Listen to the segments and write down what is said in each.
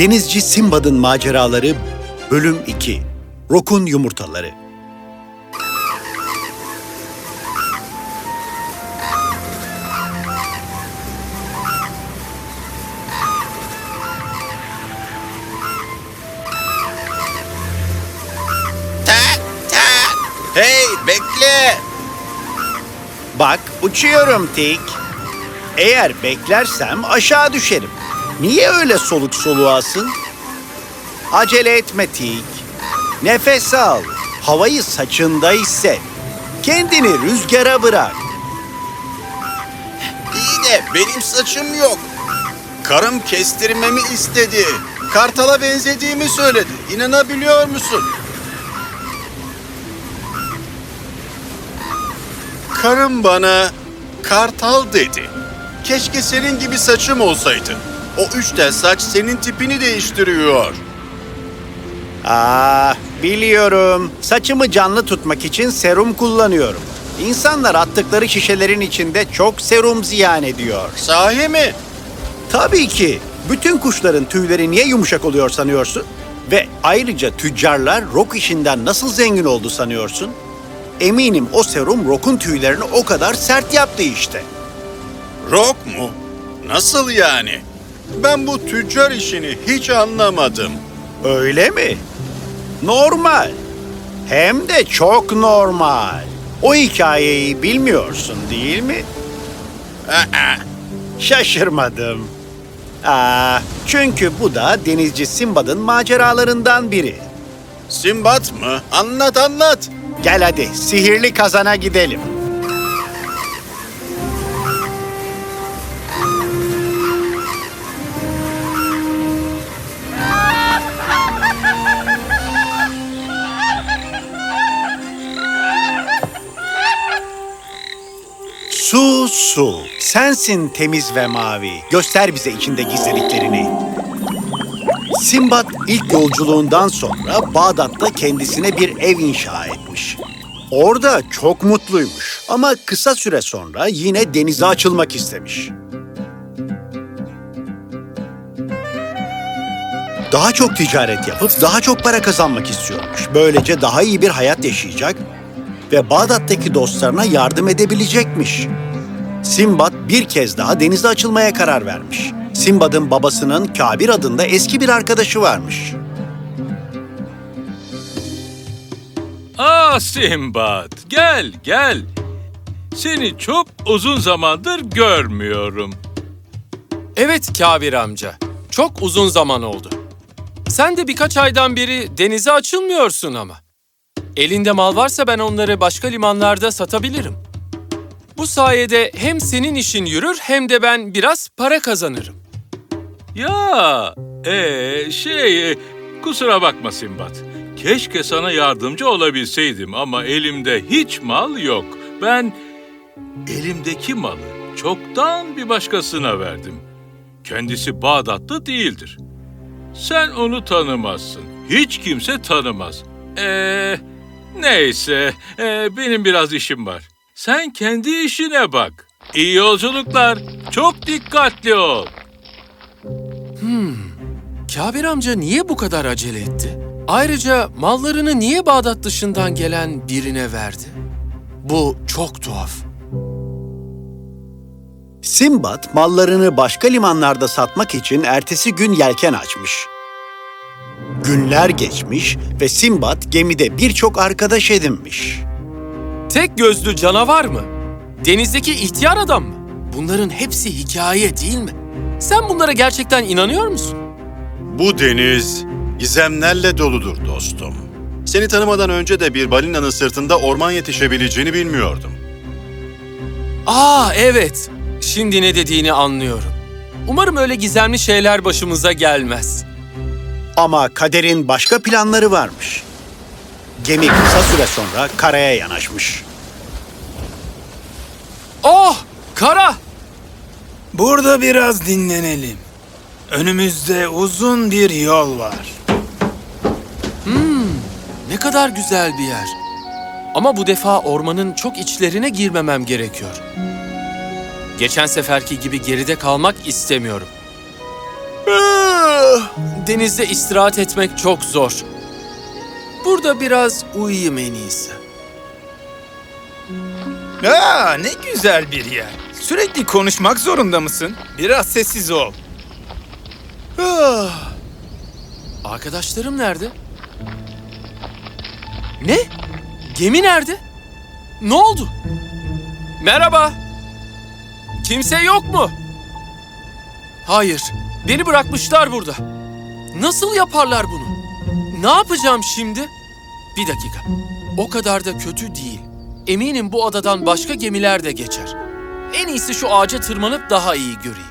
Denizci Simbad'ın Maceraları Bölüm 2 Rock'un Yumurtaları Tak tak. Hey bekle. Bak uçuyorum Tik. Eğer beklersem aşağı düşerim. Niye öyle soluk soluğasın? Acele etme Tik. Nefes al. Havayı saçında hisset. Kendini rüzgara bırak. İyi de benim saçım yok. Karım kestirmemi istedi. Kartala benzediğimi söyledi. İnanabiliyor musun? Karım bana kartal dedi. Keşke senin gibi saçım olsaydı. O üç tel saç senin tipini değiştiriyor. Aa, biliyorum. Saçımı canlı tutmak için serum kullanıyorum. İnsanlar attıkları şişelerin içinde çok serum ziyan ediyor. Sahi mi? Tabii ki. Bütün kuşların tüyleri niye yumuşak oluyor sanıyorsun? Ve ayrıca tüccarlar rock işinden nasıl zengin oldu sanıyorsun? Eminim o serum rock'un tüylerini o kadar sert yaptı işte. Rock mu? Nasıl yani? Ben bu tüccar işini hiç anlamadım. Öyle mi? Normal. Hem de çok normal. O hikayeyi bilmiyorsun değil mi? Aa, Şaşırmadım. Aa, çünkü bu da denizci Simbad'ın maceralarından biri. Simbat mı? Anlat anlat. Gel hadi sihirli kazana gidelim. Su sensin temiz ve mavi. Göster bize içinde gizlediklerini. Simbad ilk yolculuğundan sonra Bağdat'ta kendisine bir ev inşa etmiş. Orada çok mutluymuş ama kısa süre sonra yine denize açılmak istemiş. Daha çok ticaret yapıp daha çok para kazanmak istiyormuş. Böylece daha iyi bir hayat yaşayacak ve Bağdat'taki dostlarına yardım edebilecekmiş. Simbad bir kez daha denize açılmaya karar vermiş. Simbad'ın babasının Kabir adında eski bir arkadaşı varmış. Aa Simbad, gel gel. Seni çok uzun zamandır görmüyorum. Evet Kabir amca. Çok uzun zaman oldu. Sen de birkaç aydan beri denize açılmıyorsun ama. Elinde mal varsa ben onları başka limanlarda satabilirim. Bu sayede hem senin işin yürür hem de ben biraz para kazanırım. Ya, ee, şey, kusura bakma Simbad. Keşke sana yardımcı olabilseydim ama elimde hiç mal yok. Ben elimdeki malı çoktan bir başkasına verdim. Kendisi Bağdatlı değildir. Sen onu tanımazsın. Hiç kimse tanımaz. Ee, neyse, ee, benim biraz işim var. Sen kendi işine bak. İyi yolculuklar. Çok dikkatli ol. Kabir amca niye bu kadar acele etti? Ayrıca mallarını niye Bağdat dışından gelen birine verdi? Bu çok tuhaf. Simbad mallarını başka limanlarda satmak için ertesi gün yelken açmış. Günler geçmiş ve Simbad gemide birçok arkadaş edinmiş. Tek gözlü canavar mı? Denizdeki ihtiyar adam mı? Bunların hepsi hikaye değil mi? Sen bunlara gerçekten inanıyor musun? Bu deniz gizemlerle doludur dostum. Seni tanımadan önce de bir balinanın sırtında orman yetişebileceğini bilmiyordum. Aa evet. Şimdi ne dediğini anlıyorum. Umarım öyle gizemli şeyler başımıza gelmez. Ama kaderin başka planları varmış. Gemi kısa süre sonra karaya yanaşmış. Oh! Kara! Burada biraz dinlenelim. Önümüzde uzun bir yol var. Ne kadar güzel bir yer. Ama bu defa ormanın çok içlerine girmemem gerekiyor. Geçen seferki gibi geride kalmak istemiyorum. Ah, denizde istirahat etmek çok zor. Burada biraz uyuyayım en iyisi. Aa, ne güzel bir yer. Sürekli konuşmak zorunda mısın? Biraz sessiz ol. Ah. Arkadaşlarım nerede? Ne? Gemi nerede? Ne oldu? Merhaba. Kimse yok mu? Hayır. Beni bırakmışlar burada. Nasıl yaparlar bunu? Ne yapacağım şimdi? Bir dakika. O kadar da kötü değil. Eminim bu adadan başka gemiler de geçer. En iyisi şu ağaca tırmanıp daha iyi göreyim.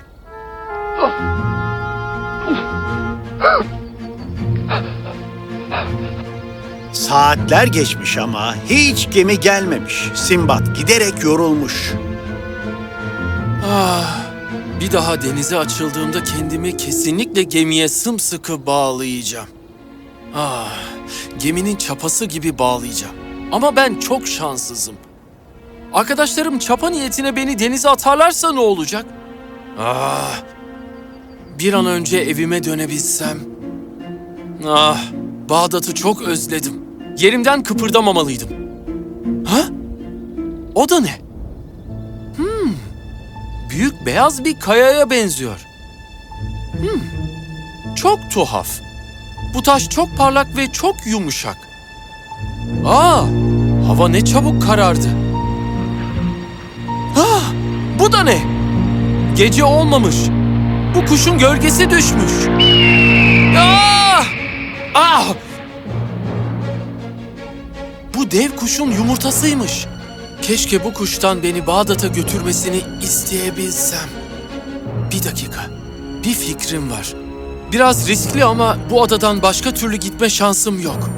Saatler geçmiş ama hiç gemi gelmemiş. Simbat giderek yorulmuş. Ah, bir daha denize açıldığımda kendimi kesinlikle gemiye sımsıkı bağlayacağım. Ah, geminin çapası gibi bağlayacağım. Ama ben çok şanssızım. Arkadaşlarım çapa niyetine beni denize atarlarsa ne olacak? Ah, bir an önce evime dönebilsem. Ah, Bağdat'ı çok özledim. Yerimden kıpırdamamalıydım. Ha? O da ne? büyük beyaz bir kayaya benziyor. Hmm, çok tuhaf. Bu taş çok parlak ve çok yumuşak. Aa, hava ne çabuk karardı. Ah, bu da ne? Gece olmamış. Bu kuşun gölgesi düşmüş. Ah! Ah! Bu dev kuşun yumurtasıymış. Keşke bu kuştan beni Bağdat'a götürmesini isteyebilsem. Bir dakika. Bir fikrim var. Biraz riskli ama bu adadan başka türlü gitme şansım yok.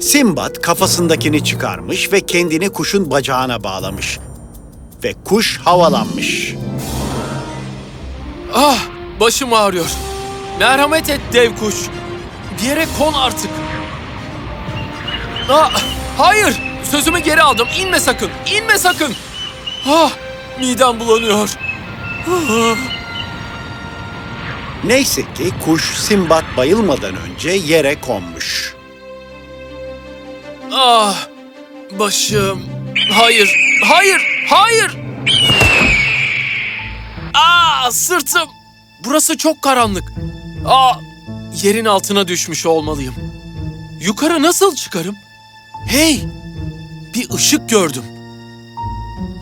Simbat kafasındakini çıkarmış ve kendini kuşun bacağına bağlamış. Ve kuş havalanmış. Ah! Başım ağrıyor. Merhamet et dev kuş. Bir yere kon artık. Ah! Hayır! Sözümü geri aldım. İnme sakın. İnme sakın. Ah! Midem bulanıyor. Ah! Neyse ki kuş Simbat bayılmadan önce yere konmuş. Ah! Başım. Hayır. Hayır. Hayır. Ah! Sırtım. Burası çok karanlık. Ah! Yerin altına düşmüş olmalıyım. Yukarı nasıl çıkarım? Hey! Bir ışık gördüm.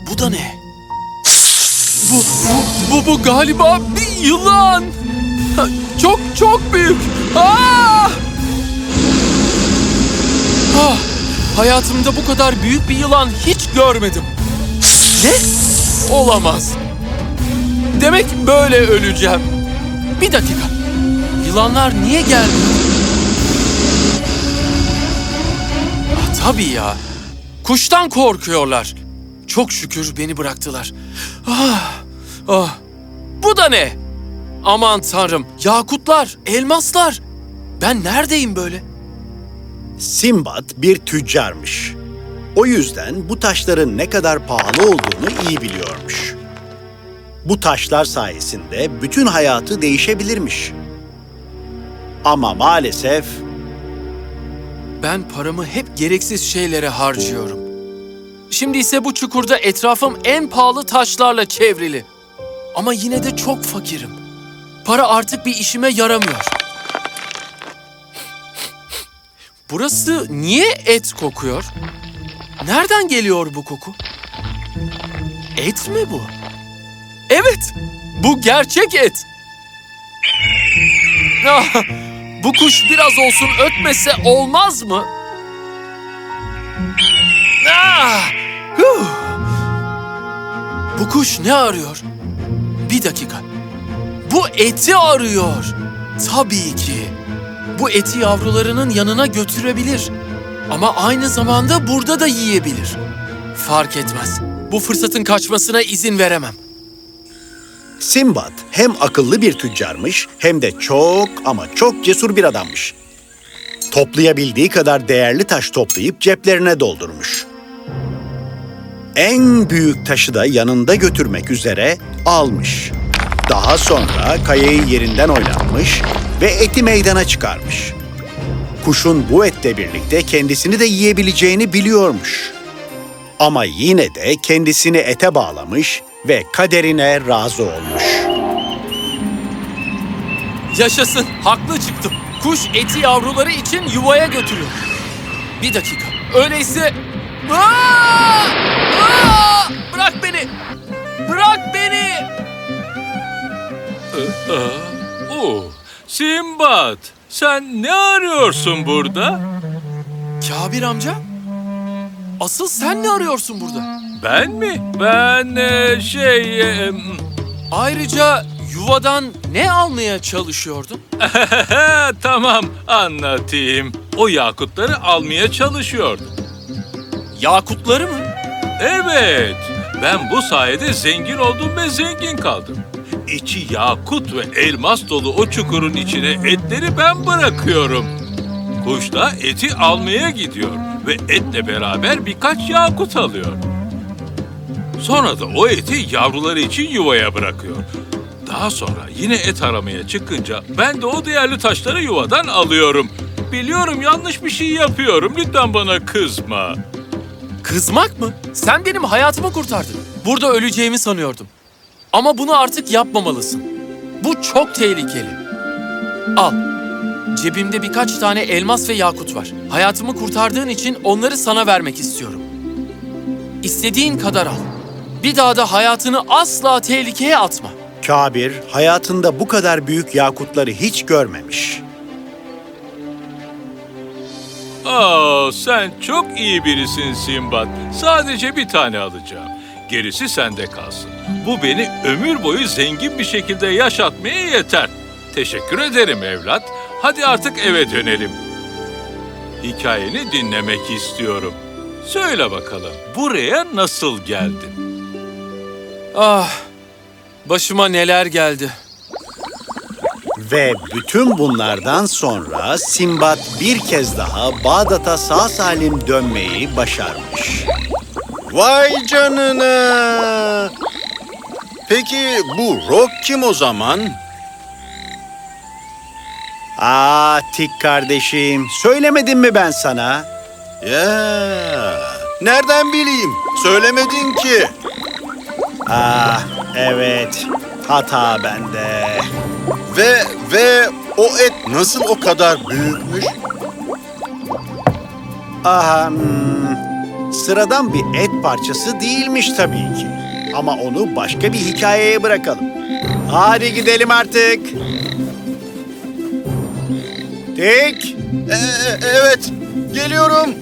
Bu da ne? Bu, bu, bu, bu galiba bir yılan. Çok çok büyük. Ah! Ah! Hayatımda bu kadar büyük bir yılan hiç görmedim. Ne? Olamaz. Demek böyle öleceğim. Bir dakika. Yılanlar niye gelmiyor? Ah, tabii ya. Kuştan korkuyorlar. Çok şükür beni bıraktılar. Ah, ah. Bu da ne? Aman tanrım. Yakutlar, elmaslar. Ben neredeyim böyle? Simbat bir tüccarmış. O yüzden bu taşların ne kadar pahalı olduğunu iyi biliyormuş. Bu taşlar sayesinde bütün hayatı değişebilirmiş. Ama maalesef Ben paramı hep gereksiz şeylere harcıyorum. Şimdi ise bu çukurda etrafım en pahalı taşlarla çevrili. Ama yine de çok fakirim. Para artık bir işime yaramıyor. Burası niye et kokuyor? Nereden geliyor bu koku? Et mi bu? Evet, bu gerçek et. Ah, bu kuş biraz olsun ötmese olmaz mı? Ah! Bu kuş ne arıyor? Bir dakika. Bu eti arıyor. Tabii ki. Bu eti yavrularının yanına götürebilir. Ama aynı zamanda burada da yiyebilir. Fark etmez. Bu fırsatın kaçmasına izin veremem. Simbat hem akıllı bir tüccarmış hem de çok ama çok cesur bir adammış. Toplayabildiği kadar değerli taş toplayıp ceplerine doldurmuş. En büyük taşı da yanında götürmek üzere almış. Daha sonra kayayı yerinden oynatmış ve eti meydana çıkarmış. Kuşun bu etle birlikte kendisini de yiyebileceğini biliyormuş. Ama yine de kendisini ete bağlamış ve kaderine razı olmuş. Yaşasın, haklı çıktım. Kuş eti yavruları için yuvaya götürüyor. Bir dakika, öyleyse... Aa! Aa! Bırak beni! Bırak beni! Oh, Simbat, sen ne arıyorsun burada? Kabir amca? Asıl sen ne arıyorsun burada? Ben mi? Ben e, şey... e, Ayrıca yuvadan ne almaya çalışıyordun? tamam anlatayım. O yakutları almaya çalışıyordum. Yakutları mı? Evet, ben bu sayede zengin oldum ve zengin kaldım. İçi yakut ve elmas dolu o çukurun içine etleri ben bırakıyorum. Kuş da eti almaya gidiyor ve etle beraber birkaç yakut alıyor. Sonra da o eti yavruları için yuvaya bırakıyor. Daha sonra yine et aramaya çıkınca ben de o değerli taşları yuvadan alıyorum. Biliyorum yanlış bir şey yapıyorum. Lütfen bana kızma. Kızmak mı? Sen benim hayatımı kurtardın. Burada öleceğimi sanıyordum. Ama bunu artık yapmamalısın. Bu çok tehlikeli. Al. Cebimde birkaç tane elmas ve yakut var. Hayatımı kurtardığın için onları sana vermek istiyorum. İstediğin kadar al. Bir daha da hayatını asla tehlikeye atma. Kabir hayatında bu kadar büyük yakutları hiç görmemiş. Aa, sen çok iyi birisin Simbat. Sadece bir tane alacağım. Gerisi sende kalsın. Bu beni ömür boyu zengin bir şekilde yaşatmaya yeter. Teşekkür ederim evlat. Hadi artık eve dönelim. Hikayeni dinlemek istiyorum. Söyle bakalım, buraya nasıl geldin? Ah, başıma neler geldi. Ve bütün bunlardan sonra Simbat bir kez daha Bağdat'a sağ salim dönmeyi başarmış. Vay canına! Peki bu Rock kim o zaman? Aa Tik kardeşim, söylemedim mi ben sana? Ya, nereden bileyim? Söylemedin ki. Ah evet, hata bende. Ve ve o et nasıl o kadar büyükmüş? Aha, hmm, sıradan bir et parçası değilmiş tabii ki. Ama onu başka bir hikayeye bırakalım. Hadi gidelim artık. Tik, E- e- evet, geliyorum.